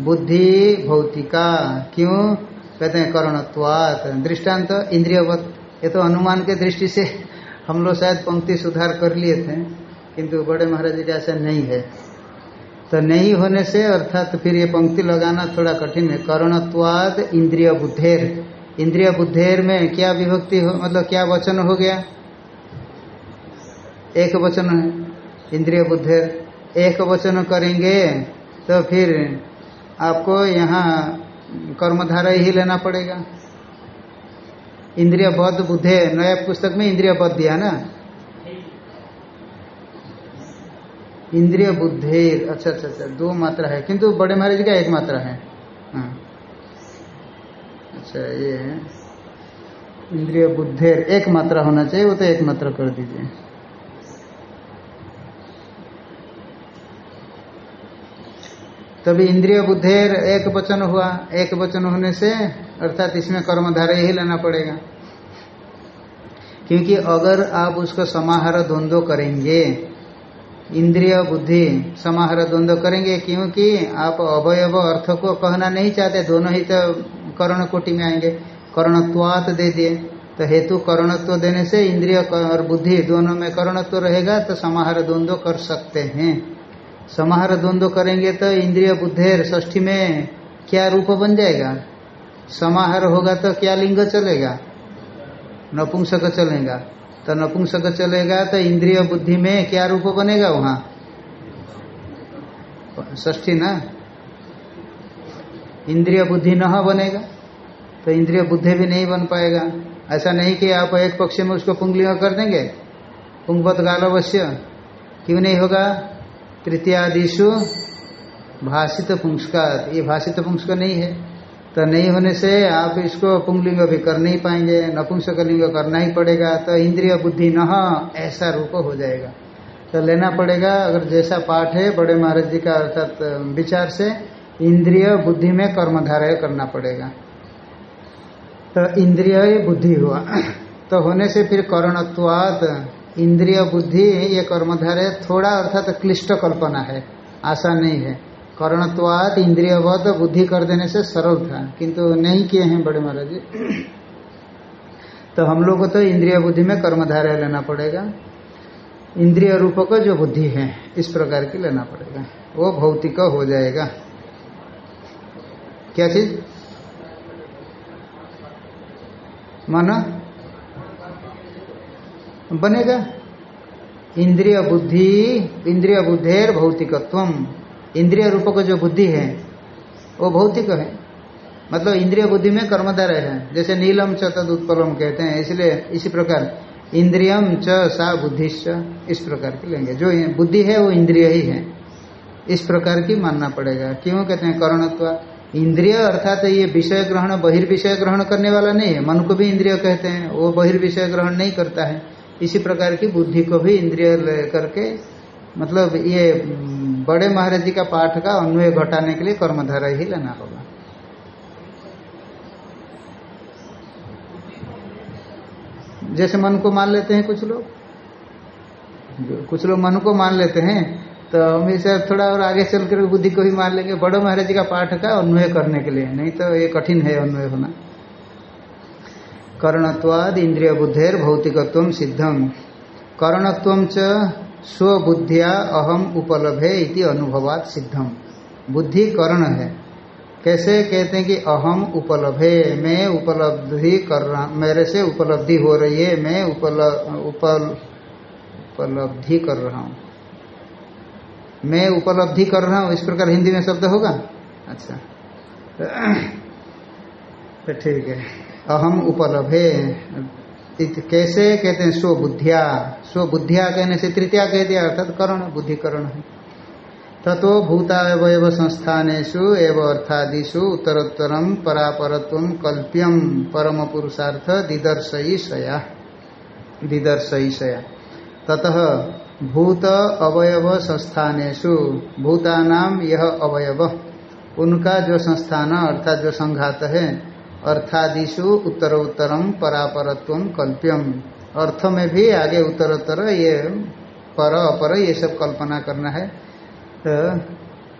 बुद्धि भौतिका, क्यों? कहते हैं करणत्वात। दृष्टांत, इंद्रियवत। ये तो अनुमान के दृष्टि से हम लोग शायद पंक्ति सुधार कर लिए थे, किंतु बड़े महाराज जी, ऐसा नहीं है। तो नहीं होने से अर्थात तो फिर ये पंक्ति लगाना थोड़ा कठिन है। करणत्वाद इंद्रिय बुद्धेर इंद्रिय बुद्धेर में क्या विभक्ति मतलब क्या वचन हो गया? एक वचन है, इंद्रिय बुद्धेर एक वचन करेंगे तो फिर आपको यहाँ कर्मधारा ही लेना पड़ेगा। इंद्रिय बद्ध बुद्धे, नया पुस्तक में इंद्रिय बद्ध दिया ना? इंद्रिय बुद्धि अच्छा अच्छा अच्छा दो मात्रा है, किंतु बड़े महाराज का एक मात्रा है। हाँ। अच्छा ये इंद्रिय बुद्धेर एक मात्रा होना चाहिए, वो तो एक मात्रा कर दीजिए। तभी इंद्रिय बुद्धेर एक वचन हुआ, एक वचन होने से, अर्थात इसमें कर्मधारा ही लेना पड़ेगा। क्योंकि अगर आप उसको समाहार द्वंद्व करेंगे, इंद्रिय बुद्धि समाहार द्वंद्व करेंगे, क्योंकि आप अवयव अर्थ को कहना नहीं चाहते, दोनों ही तो करण कोटि में आएँगे। करणत्वात दे दिए तो हेतु करणत्व देने से इंद्रिय और बुद्धि दोनों में करणत्व रहेगा तो समाहार द्वंद्व कर सकते हैं। समाहार द्वंद्व करेंगे तो इंद्रिय बुद्धेर ष्ठी में क्या रूप बन जाएगा? समाहार होगा तो क्या लिंग चलेगा? नपुंसक चलेगा। तो नपुंसक चलेगा तो इंद्रिय बुद्धि में क्या रूप बनेगा वहाँ? ष्ठी ना? इंद्रिय बुद्धि न बनेगा तो इंद्रिय बुद्धि भी नहीं बन पाएगा। ऐसा नहीं कि आप एक पक्ष में उसको पुंगलिंग कर देंगे। पुंगवत गालवश्य क्यों नहीं होगा? तृतीयादिशु भाषित पुंस्कार ये भाषित पुंस्क नहीं है। तो नहीं होने से आप इसको पुंगलिंग भी कर नहीं पाएँगे, नपुंसक लिंग करना ही पड़ेगा तो इंद्रिय बुद्धि न ऐसा रूप हो जाएगा। तो लेना पड़ेगा, अगर जैसा पाठ है बड़े महाराज जी का अर्थात, विचार से, इंद्रिय बुद्धि में कर्मधारय करना पड़ेगा। तो इंद्रिय बुद्धि हुआ। तो होने से फिर करणत्वाद इंद्रिय बुद्धि ये कर्मधारे थोड़ा अर्थात तो क्लिष्ट कल्पना है, आशा नहीं है। करणत्वाद इंद्रियवध बुद्धि कर देने से सरल था किंतु नहीं किए हैं बड़े महाराज जी। तो हम लोग को तो इंद्रिय बुद्धि में कर्मधारय लेना पड़ेगा। इंद्रिय रूप का जो बुद्धि है, इस प्रकार की लेना पड़ेगा। वो भौतिक हो जाएगा। क्या चीज़? मन बनेगा? इंद्रिय बुद्धि, इंद्रिय बुद्धेर भौतिकत्व इंद्रिय रूप का जो बुद्धि है, वो भौतिक है। मतलब इंद्रिय बुद्धि में कर्मधारय है। जैसे नीलम च तद उत्पलम कहते हैं, इसलिए इसी प्रकार इंद्रियम च सा बुद्धिश्च, इस प्रकार की लेंगे। जो बुद्धि है, वो इंद्रिय ही है। इस प्रकार की मानना पड़ेगा। क्यों कहते हैं करणत्व? इंद्रिय अर्थात ये विषय ग्रहण, बहिर्विषय ग्रहण करने वाला नहीं है। मन को भी इंद्रिय कहते हैं, वो बहिर्विषय ग्रहण नहीं करता है। इसी प्रकार की बुद्धि को भी इंद्रिय करके मतलब ये बड़े महाराज जी का पाठ का अन्वय घटाने के लिए कर्मधारा ही लेना होगा। जैसे मन को मान लेते हैं कुछ लोग। कुछ लोग मन को मान लेते हैं तो हम इसे थोड़ा और आगे चल कर बुद्धि को भी मान लेंगे। बड़े महाराज जी का पाठ का अन्वय करने के लिए, नहीं तो ये कठिन है अन्वय होना। करणत्वाद इंद्रिय बुद्धेर भौतिकत्व सिद्धम करणत्व च स्वबुद्धिया अहम उपलब्धे इति अनुभवात सिद्धम बुद्धि कर्ण है। कैसे कहते हैं कि अहम उपलब्धे मैं उपलब्धि कर रहा मेरे से उपलब्धि हो रही है मैं उपल, उपल, उपलब्धि कर रहा हूँ। मैं उपलब्धि कर रहा हूँ इस प्रकार हिंदी में शब्द होगा? अच्छा। तो ठीक है। अहम उपलभे। कैसे कहते हैं? स्वबुद्धिया स्वबुद्धिया कहने से तृतीया कह दिया, अर्थात करण, बुद्धिकरण है। ततो भूतावयव संस्थानेशु एवं अर्थादिशु उत्तरोत्तरम परापरत्व कल्प्यम परम पुरुषार्थ दिदर्शयिषया। दिदर्शयिषया। ततः भूत अवयव संस्थानेशु भूतानाम यह अवयव। उनका जो संस्थान, अर्थात जो संघात है अर्थादिशु उत्तर उत्तरम परापरत्व कल्प्यम। अर्थ में भी आगे उत्तरोत्तर, ये पर, अपर, ये सब कल्पना करना है। तो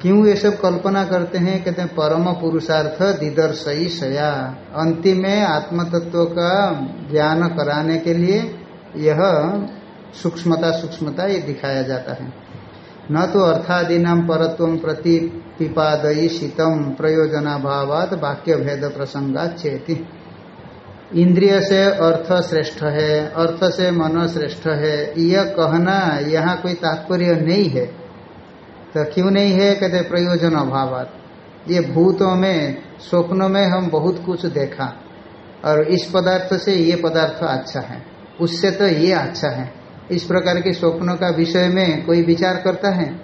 क्यों ये सब कल्पना करते हैं? कहते हैं, परम पुरुषार्थ दिदर्शयी सया। अंतिम में आत्म तत्व का ज्ञान कराने के लिए यह सूक्ष्मता सूक्ष्मता ये दिखाया जाता है। न तो अर्थादीना परत्व प्रति शीतम प्रयोजनाभावात वाक्य भेद प्रसंगा चेती इंद्रिय से अर्थ श्रेष्ठ है अर्थ से मन श्रेष्ठ है यह कहना यहाँ कोई तात्पर्य नहीं है। तो क्यों नहीं है? कहते प्रयोजन अभाव ये भूतों में, स्वप्नों में हम बहुत कुछ देखा, और इस पदार्थ से ये पदार्थ अच्छा है, उससे तो ये अच्छा है। इस प्रकार के स्वप्नों का विषय में कोई विचार करता है?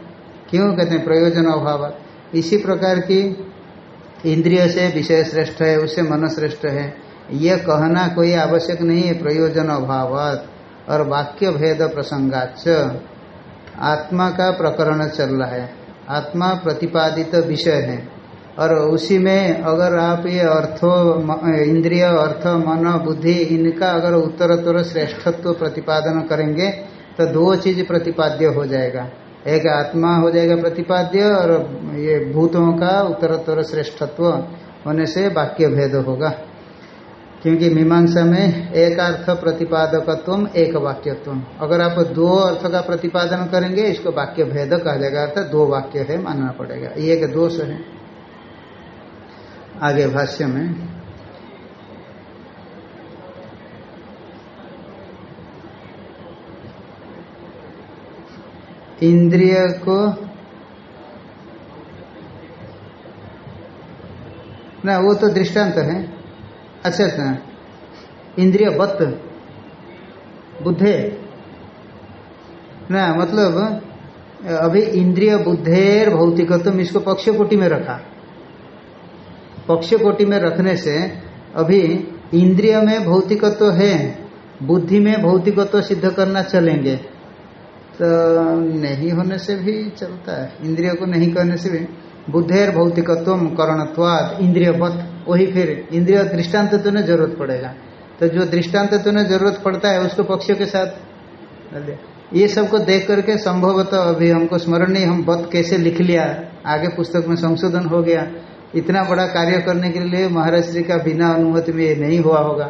क्यों कहते हैं? प्रयोजन अभाव। इसी प्रकार की इंद्रिय से विषय श्रेष्ठ है, उससे मन श्रेष्ठ है। यह कहना कोई आवश्यक नहीं है, प्रयोजन अभाव और वाक्य भेद प्रसंगाच आत्मा का प्रकरण चल रहा है। आत्मा प्रतिपादित विषय है। और उसी में अगर आप ये अर्थो इंद्रिय, अर्थ, मन, बुद्धि, इनका अगर उत्तरोत्तर श्रेष्ठत्व प्रतिपादन करेंगे तो दो चीज़ प्रतिपाद्य हो जाएगा। एक आत्मा हो जाएगा प्रतिपाद्य और ये भूतों का उत्तरोत्तर श्रेष्ठत्व होने से वाक्य भेद होगा। क्योंकि मीमांसा में एक अर्थ प्रतिपादकत्व एक वाक्यत्व अगर आप दो अर्थ का प्रतिपादन करेंगे, इसको वाक्य भेद कहा जाएगा। अर्थात दो वाक्य है, मानना पड़ेगा। ये एक दोष है। आगे भाष्य में। इंद्रिय को ना, वो तो दृष्टांत है। अच्छा अच्छा। इंद्रिय बत्त बुद्धे। ना मतलब अभी इंद्रिय बुद्धेर भौतिकत्व इसको पक्ष में रखा। पक्ष कोटि में रखने से अभी इंद्रिय में भौतिकत्व तो है, बुद्धि में भौतिकत्व तो सिद्ध करना चलेंगे। तो नहीं होने से भी चलता है। इंद्रिय को नहीं करने से भी बुद्धेर भौतिकत्व करणत्वाद इंद्रियवत, वही फिर इंद्रिय दृष्टांत तो न ज़रूरत पड़ेगा। तो जो दृष्टांत तो न ज़रूरत पड़ता है, उसको पक्ष के साथ ये सबको देख करके संभवतः अभी हमको स्मरण नहीं हम बत कैसे लिख लिया, आगे पुस्तक में संशोधन हो गया इतना बड़ा कार्य करने के लिए महाराज जी का बिना अनुमति में नहीं हुआ होगा।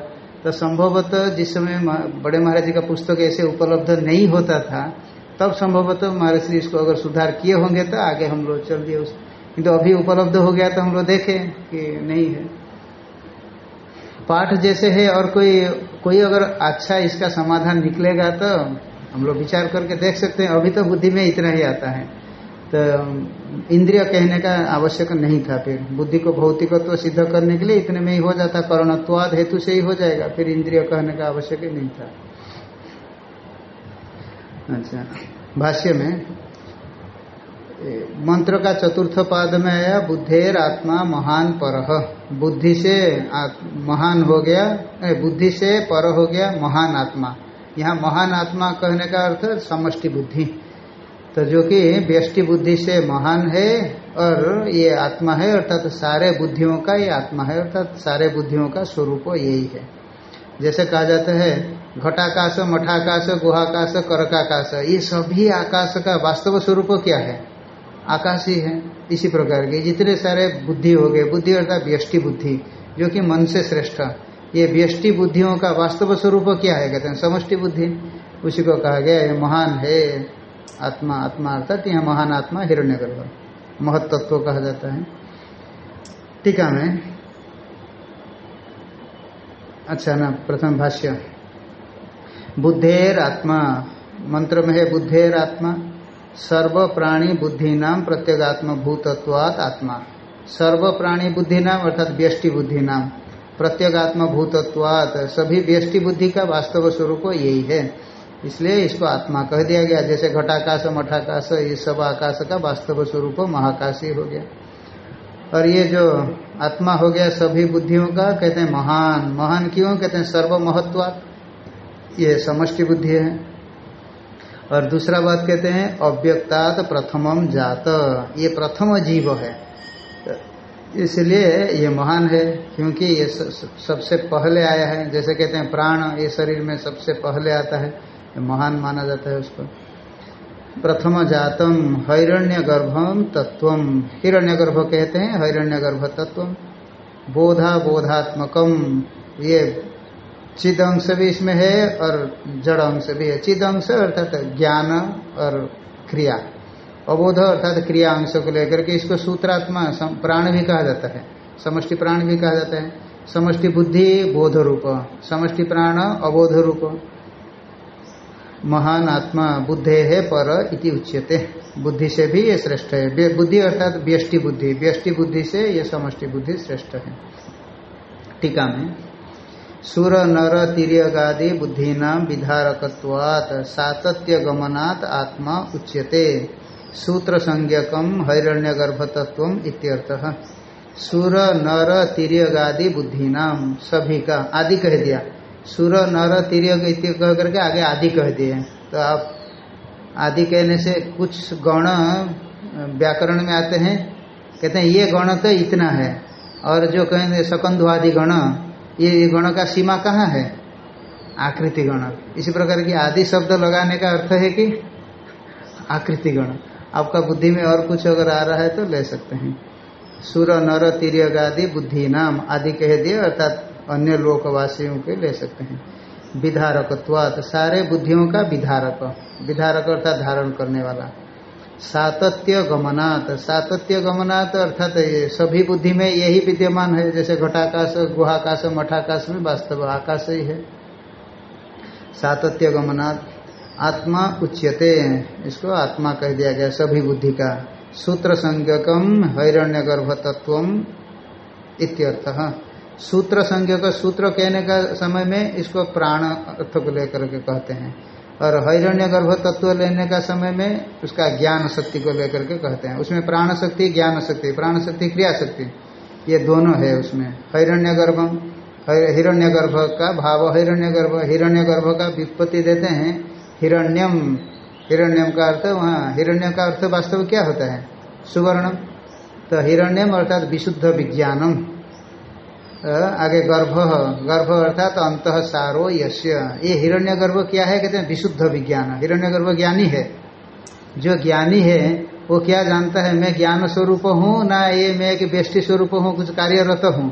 तो संभवतः जिस समय बड़े महाराज जी का पुस्तक ऐसे उपलब्ध नहीं होता था, तब संभवतः महाराज जी इसको अगर सुधार किए होंगे तो आगे हम लोग चल दिए उस। किंतु अभी उपलब्ध हो गया तो हम लोग देखें कि नहीं है। पाठ जैसे है और कोई कोई अगर अच्छा इसका समाधान निकलेगा तो हम लोग विचार करके देख सकते हैं। अभी तो बुद्धि में इतना ही आता है। तो इंद्रिय कहने का आवश्यक नहीं था फिर। बुद्धि को भौतिकत्व तो सिद्ध करने के लिए इतने में ही हो जाता, करणत्वाद हेतु से ही हो जाएगा, फिर इंद्रिय कहने का आवश्यक ही नहीं था। अच्छा भाष्य में मंत्र का चतुर्थ पाद में आया बुद्धेर आत्मा महान पर। बुद्धि से महान हो गया बुद्धि से पर हो गया महान आत्मा। यहाँ महान आत्मा कहने का अर्थ समष्टि बुद्धि। तो जो कि व्यष्टि बुद्धि से महान है और ये आत्मा है, अर्थात सारे बुद्धियों का ये आत्मा है, अर्थात सारे बुद्धियों का स्वरूप यही है। जैसे कहा जाता है, घटाकाश, मठाकाश, गुहाकाश, करकाकाश, ये सभी आकाश का वास्तव स्वरूप क्या है? आकाश ही है, इसी प्रकार के जितने सारे बुद्धि हो गए, बुद्धि अर्थात व्यष्टि बुद्धि, जो कि मन से श्रेष्ठ, ये व्यष्टि बुद्धियों का वास्तव स्वरूप क्या है? कहते हैं समष्टि बुद्धि। उसी को कहा गया ये महान है। आत्मा आत्मा अर्थात यह महान आत्मा हिरण्य गर्भ महत्त्व कहा जाता है। टीका में। अच्छा ना, प्रथम भाष्य। बुद्धेर आत्मा। मंत्र में है बुद्धेर आत्मा। सर्व प्राणी बुद्धि नाम प्रत्येगात्म भूतत्वात आत्मा। सर्व प्राणी बुद्धि नाम अर्थात व्यष्टि बुद्धि नाम प्रत्येगात्म भूतत्वात सभी व्यष्टि बुद्धि का वास्तव स्वरूप यही है। इसलिए इसको आत्मा कह दिया गया। जैसे घटाकाश, मठाकाश, ये सब आकाश का वास्तव स्वरूप महाकाशी हो गया। और ये जो आत्मा हो गया सभी बुद्धियों का, कहते हैं महान। महान क्यों? कहते हैं सर्व महत्वात ये समष्टि बुद्धि है। और दूसरा बात कहते हैं अव्यक्तात् प्रथमम जात। ये प्रथम जीव है। इसलिए ये महान है, क्योंकि ये सबसे पहले आया है। जैसे कहते हैं प्राण, ये शरीर में सबसे पहले आता है। महान माना जाता है उसको। प्रथम जातम हिरण्य गर्भम तत्व हिरण्य गर्भ कहते हैं हिरण्य गर्भ तत्व बोधा बोधात्मकम ये चिद अंश भी इसमें है और जड़ अंश भी है। चिद अंश अर्थात ज्ञान और क्रिया। अबोध अर्थात क्रिया अंश को लेकर के इसको सूत्रात्मा प्राण भी कहा जाता है। समष्टि प्राण भी कहा जाता है। समष्टि बुद्धि बोध रूप। समष्टि प्राण अबोध रूप। महान आत्मा बुद्धे है पर इति उच्यते। बुद्धि से भी ये श्रेष्ठ है। बुद्धि अर्थात व्यष्टि बुद्धि। व्यष्टि बुद्धि से ये समष्टि बुद्धि श्रेष्ठ है। टीका में, सुर, नर तिरगादि बुद्धीना विधारकवात सातत्य गमनात् आत्मा उच्यते। सूत्र संज्ञकम हिरण्य गर्भतत्व इत्यर्थः। सुर, नर तिरगादि बुद्धिनाम, सभी का आदि कह दिया। सुर नर तिरग कह करके आगे आदि कह दिए तो आप आदि कहने से कुछ गण व्याकरण में आते हैं, कहते हैं, ये गण तो इतना है। और जो कहेंगे सकंधु आदि गण, ये गण का सीमा कहाँ है? आकृति गण। इसी प्रकार की आदि शब्द लगाने का अर्थ है कि आकृति गण। आपका बुद्धि में और कुछ अगर आ रहा है तो ले सकते हैं। सुर नर तिरग आदि बुद्धि नाम आदि कह दिए, अर्थात अन्य लोकवासियों के ले सकते हैं। विधारकत्वात, सारे बुद्धियों का विधारक। विधारक अर्थात धारण करने वाला। सातत्य गमनात् सातत्य गमनात् अर्थात ये सभी बुद्धि में यही विद्यमान है, जैसे घटाकाश, गुहाकाश, मठाकाश में वास्तव आकाश ही है। सातत्य गमनात्, आत्मा उच्यते, इसको आत्मा कह दिया गया सभी बुद्धि का। सूत्र संज्ञकम हिरण्य गर्भ तत्व इत्यर्थ। सूत्र संज्ञक सूत्र कहने का समय में इसको प्राण अर्थ को लेकर के कहते हैं। और हिरण्य गर्भ तत्व लेने का समय में उसका ज्ञान शक्ति को लेकर के कहते हैं। उसमें प्राण शक्ति, ज्ञान शक्ति, प्राण शक्ति, क्रिया शक्ति, ये दोनों है उसमें। हिरण्य गर्भम हिरण्य गर्भ का भाव हिरण्य गर्भ हिरण्य गर्भ का विपत्ति देते हैं। हिरण्यम हिरण्यम का अर्थ वहाँ, हिरण्य का अर्थ वास्तव क्या होता है? सुवर्णम। तो हिरण्यम अर्थात विशुद्ध विज्ञानम। आगे गर्भ गर्भ अर्थात अंत सारो यश्य ये हिरण्य गर्भ क्या है? कहते हैं विशुद्ध विज्ञान। हिरण्य गर्भ ज्ञानी है। जो ज्ञानी है, वो क्या जानता है? मैं ज्ञान स्वरूप हूँ ना ये मैं एक बेष्टि स्वरूप हूँ, कुछ कार्यरत हूँ?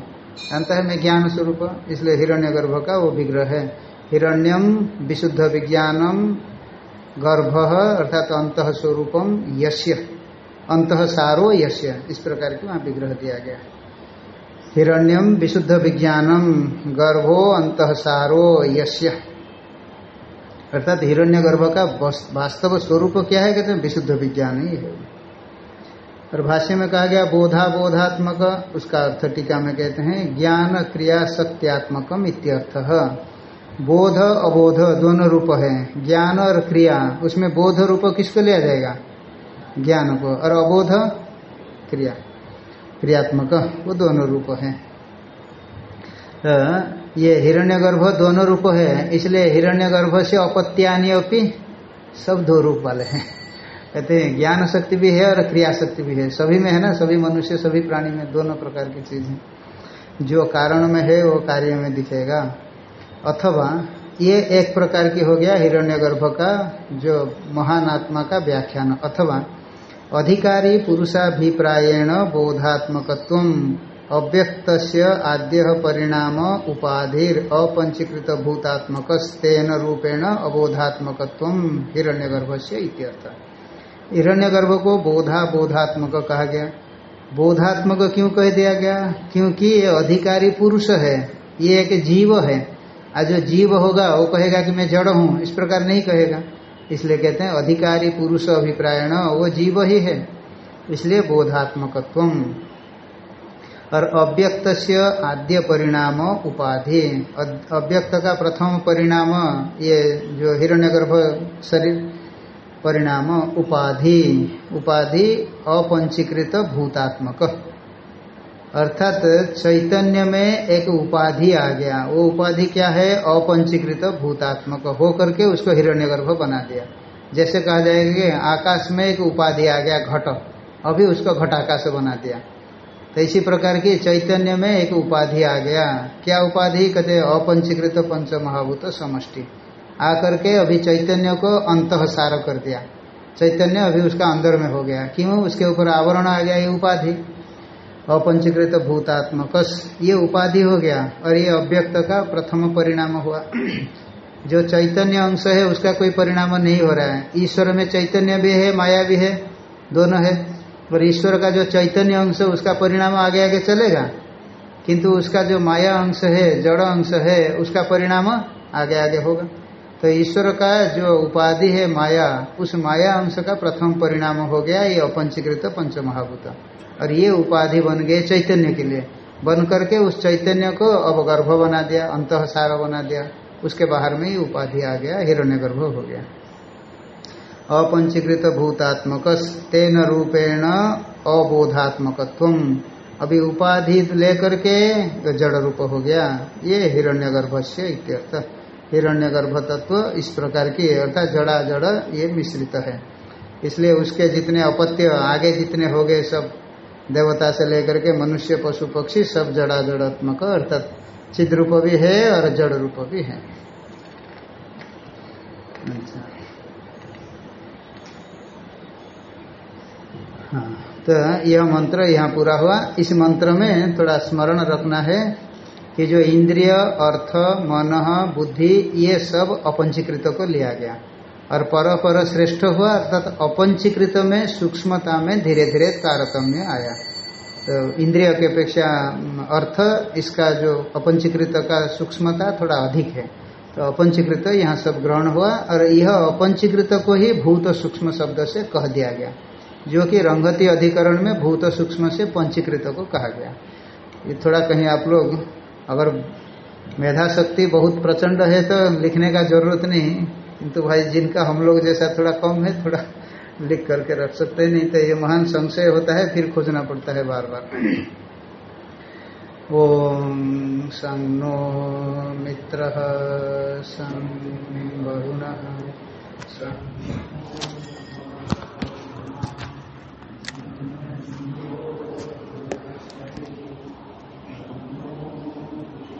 जानता है मैं ज्ञान स्वरूप। इसलिए हिरण्य गर्भ का वो विग्रह है। हिरण्यम विशुद्ध विज्ञानम गर्भ अर्थात अंत स्वरूपम यश्य अंत सारो यश्य इस प्रकार की वहाँ विग्रह दिया गया हिरण्यम विशुद्ध विज्ञानम गर्भो अंतसारो यश्य अर्थात हिरण्य गर्भ का वास्तव स्वरूप क्या है? कहते हैं विशुद्ध विज्ञान ही है। और भाष्य में कहा गया बोधा बोधात्मक उसका अर्थ टीका में कहते हैं ज्ञान क्रिया सत्यात्मकम इत्यर्थ। बोध, अबोध दोनों रूप है। ज्ञान और क्रिया, उसमें बोध रूप किसको लिया जाएगा? ज्ञान को। और अबोध क्रिया। क्रियात्मक, वो दोनों रूप है। तो ये हिरण्यगर्भ दोनों रूप है, इसलिए हिरण्यगर्भ से अपत्यानि अपनी सब दो रूप वाले हैं। कहते हैं ज्ञान शक्ति भी है और क्रिया शक्ति भी है। सभी में है ना, सभी मनुष्य, सभी प्राणी में दोनों प्रकार की चीज़ है। जो कारण में है, वो कार्य में दिखेगा। अथवा, ये एक प्रकार की हो गया हिरण्यगर्भ का जो महान आत्मा का व्याख्यान। अथवा अधिकारी पुरुषाभिप्राएण बोधात्मक अव्यक्त आद्य परिणाम उपाधिर अपंचीकृत भूतात्मक तेन रूपेण अबोधात्मक हिरण्यगर्भ से इत्यर्थ। हिरण्यगर्भ को बोधा बोधात्मक कहा गया। बोधात्मक क्यों कह दिया गया? क्योंकि ये अधिकारी पुरुष है, ये एक जीव है। आज जो जीव होगा, वो कहेगा कि मैं जड़ हूँ, इस प्रकार नहीं कहेगा। इसलिए कहते हैं, अधिकारी पुरुष अभिप्रायण, वो जीव ही है। इसलिए बोधात्मकत्व और अव्यक्त से आद्य परिणाम उपाधि। अव्यक्त का प्रथम परिणाम, ये जो हिरण्यगर्भ शरीर, परिणाम उपाधि। उपाधि अपंचीकृत भूतात्मक। अर्थात चैतन्य में एक उपाधि आ गया। वो उपाधि क्या है? अपंचीकृत भूतात्मक हो करके उसको हिरण्यगर्भ बना दिया। जैसे कहा जाएगा कि आकाश में एक उपाधि आ गया, घट। अभी उसको घटाकाश बना दिया। तो इसी प्रकार की चैतन्य में एक उपाधि आ गया। क्या उपाधि? कहते अपंचीकृत पंच महाभूत समष्टि। आकर के अभी चैतन्य को अंत कर दिया। चैतन्य अभी उसका अंदर में हो गया। क्यों? उसके ऊपर आवरण आ गया ये उपाधि। अपंचीकृत भूतात्मक ये उपाधि हो गया और ये अव्यक्त का प्रथम परिणाम हुआ। जो चैतन्य अंश है, उसका कोई परिणाम नहीं हो रहा है। ईश्वर में चैतन्य भी है, माया भी है, दोनों है। पर ईश्वर का जो चैतन्य अंश है, उसका परिणाम आगे आगे चलेगा। किंतु उसका जो माया अंश है, जड़ अंश है, उसका परिणाम आगे आगे होगा। तो ईश्वर का जो उपाधि है माया, उस माया अंश का प्रथम परिणाम हो गया ये अपंचीकृत पंच महाभूत और ये उपाधि बन गए चैतन्य के लिए। बन करके उस चैतन्य को अब गर्भ बना दिया अंत सारा बना दिया। उसके बाहर में ही उपाधि आ गया हिरण्य गर्भ हो गया। अपंचीकृत भूतात्मक तेन रूपेण अबोधात्मक अभी उपाधि लेकर के जड़ रूप हो गया, ये हिरण्य गर्भ से इत्यर्थ। हिरण्य गर्भ तत्व इस प्रकार की, अर्थात जड़ा जड़ ये मिश्रित है। इसलिए उसके जितने अपत्य, आगे जितने हो गए सब देवता से लेकर के मनुष्य, पशु, पक्षी, सब जड़ा जड़ात्मक, अर्थात चिद रूप भी है और जड़ रूप भी है। अच्छा। हाँ तो यह मंत्र यहाँ पूरा हुआ। इस मंत्र में थोड़ा स्मरण रखना है। कि जो इंद्रिय, अर्थ, मन, बुद्धि, ये सब अपंचीकृत को लिया गया। और पर पर श्रेष्ठ हुआ अर्थात अपंचीकृत में, सूक्ष्मता में धीरे धीरे तारतम्य आया। तो इंद्रिय की अपेक्षा, अर्थ, इसका जो अपंचीकृत का सूक्ष्मता थोड़ा अधिक है। तो अपंचीकृत, यहाँ सब ग्रहण हुआ, और यह अपंचीकृत को ही भूत सूक्ष्म शब्द से कह दिया गया। जो कि रंगति अधिकरण में भूत सूक्ष्म से पंचीकृत को कहा गया। ये थोड़ा कहीं आप लोग अगर मेधा शक्ति बहुत प्रचंड है तो लिखने का ज़रूरत नहीं, किंतु भाई जिनका हम लोग जैसा थोड़ा कम है, थोड़ा लिख करके रख सकते नहीं तो ये महान संशय होता है, फिर खोजना पड़ता है बार बार ओम संग नो मित्र सं वरुण